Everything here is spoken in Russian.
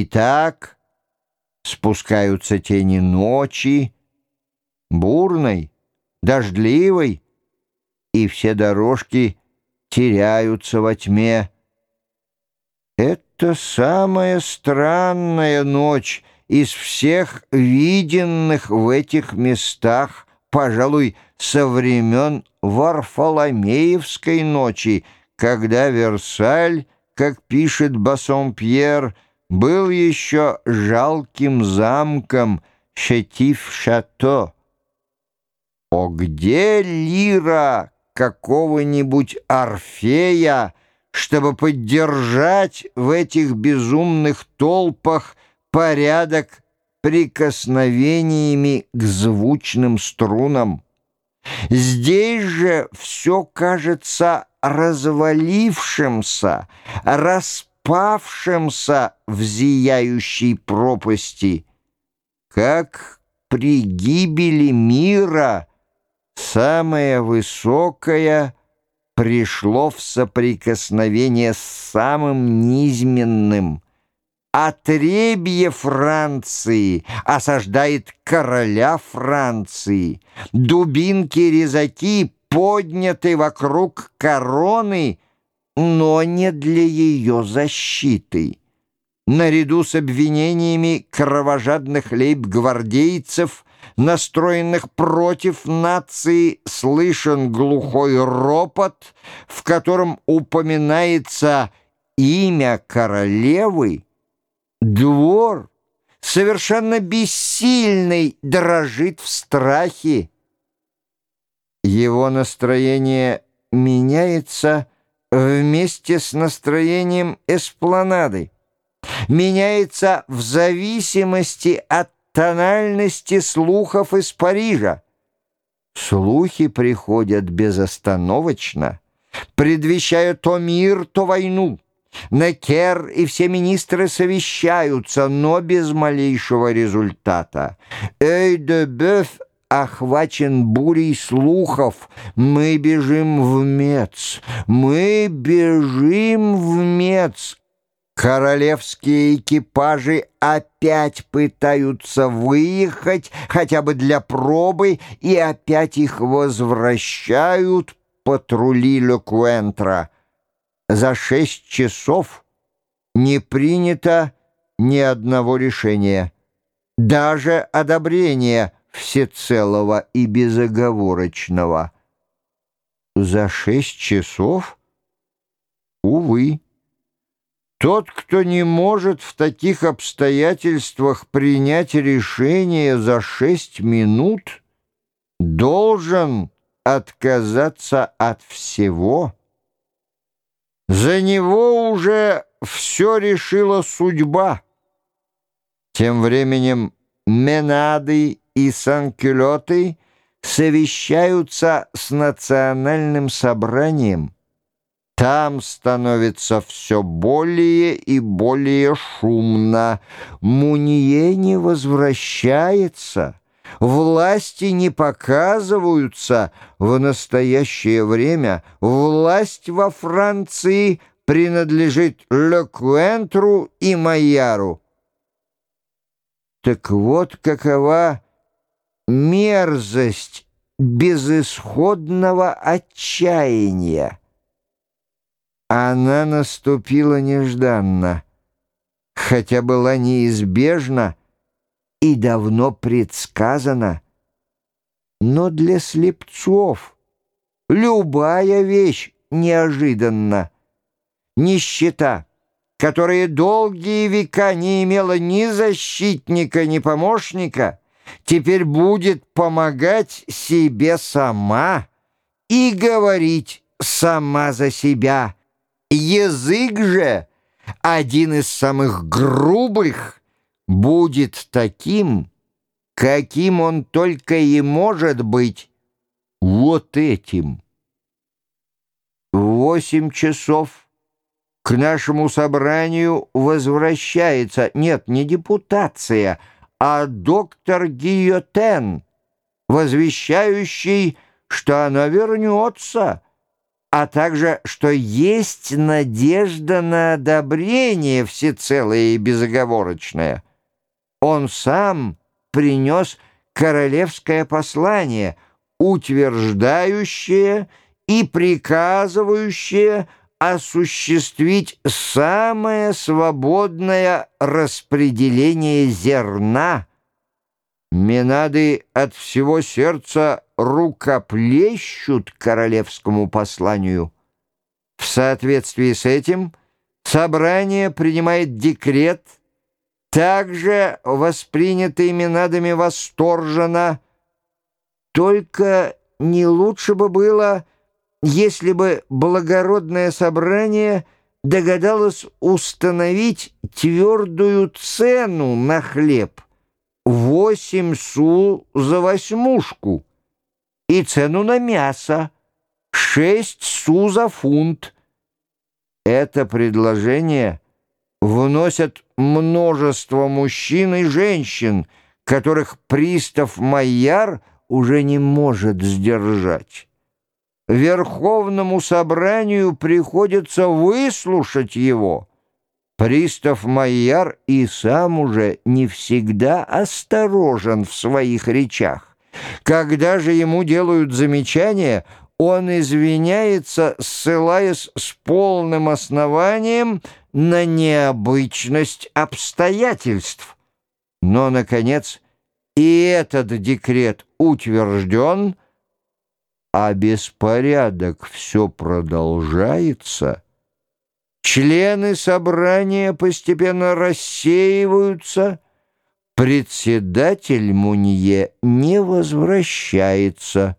И так спускаются тени ночи, бурной, дождливой, и все дорожки теряются во тьме. Это самая странная ночь из всех виденных в этих местах, пожалуй, со времен Варфоломеевской ночи, когда Версаль, как пишет Бассомпьер, был еще жалким замком Шетив-Шато. О, где лира какого-нибудь Орфея, чтобы поддержать в этих безумных толпах порядок прикосновениями к звучным струнам? Здесь же все кажется развалившимся, распавшимся в зияющей пропасти, как при гибели мира самое высокое пришло в соприкосновение с самым низменным. Отребье Франции осаждает короля Франции. Дубинки-резаки подняты вокруг короны, но не для ее защиты. Наряду с обвинениями кровожадных лейб-гвардейцев, настроенных против нации, слышен глухой ропот, в котором упоминается имя королевы, Двор, совершенно бессильный, дрожит в страхе. Его настроение меняется вместе с настроением эспланады, меняется в зависимости от тональности слухов из Парижа. Слухи приходят безостановочно, предвещая то мир, то войну. Некер и все министры совещаются, но без малейшего результата. Эй-де-Бёв охвачен бурей слухов. Мы бежим в Мец, мы бежим в Мец. Королевские экипажи опять пытаются выехать, хотя бы для пробы, и опять их возвращают патрули Лекуэнтра. За шесть часов не принято ни одного решения, даже одобрения всецелого и безоговорочного. За шесть часов? Увы. Тот, кто не может в таких обстоятельствах принять решение за шесть минут, должен отказаться от всего. За него уже все решила судьба. Тем временем Менады и Санкюлеты совещаются с национальным собранием. Там становится все более и более шумно. Мунье не возвращается власти не показываются в настоящее время. Власть во Франции принадлежит Лекуэнтру и Майяру. Так вот какова мерзость безысходного отчаяния. Она наступила нежданно, хотя была неизбежна, и давно предсказано. Но для слепцов любая вещь неожиданна. Нищета, которая долгие века не имела ни защитника, ни помощника, теперь будет помогать себе сама и говорить сама за себя. Язык же — один из самых грубых — будет таким, каким он только и может быть вот этим. Восемь часов к нашему собранию возвращается, нет, не депутация, а доктор Гиотен, возвещающий, что она вернется, а также, что есть надежда на одобрение всецелое и безоговорочное. Он сам принес королевское послание, утверждающее и приказывающее осуществить самое свободное распределение зерна. Менады от всего сердца рукоплещут королевскому посланию. В соответствии с этим собрание принимает декрет, также воспринятый Менадами восторженно. Только не лучше бы было, если бы благородное собрание догадалось установить твердую цену на хлеб — восемь су за восьмушку — и цену на мясо — шесть су за фунт. Это предложение вносят множество мужчин и женщин, которых пристав Майяр уже не может сдержать. Верховному собранию приходится выслушать его. Пристав Майяр и сам уже не всегда осторожен в своих речах. Когда же ему делают замечание, он извиняется, ссылаясь с полным основанием на необычность обстоятельств. Но, наконец, и этот декрет утвержден, а беспорядок все продолжается. Члены собрания постепенно рассеиваются — Председатель Мунье не возвращается.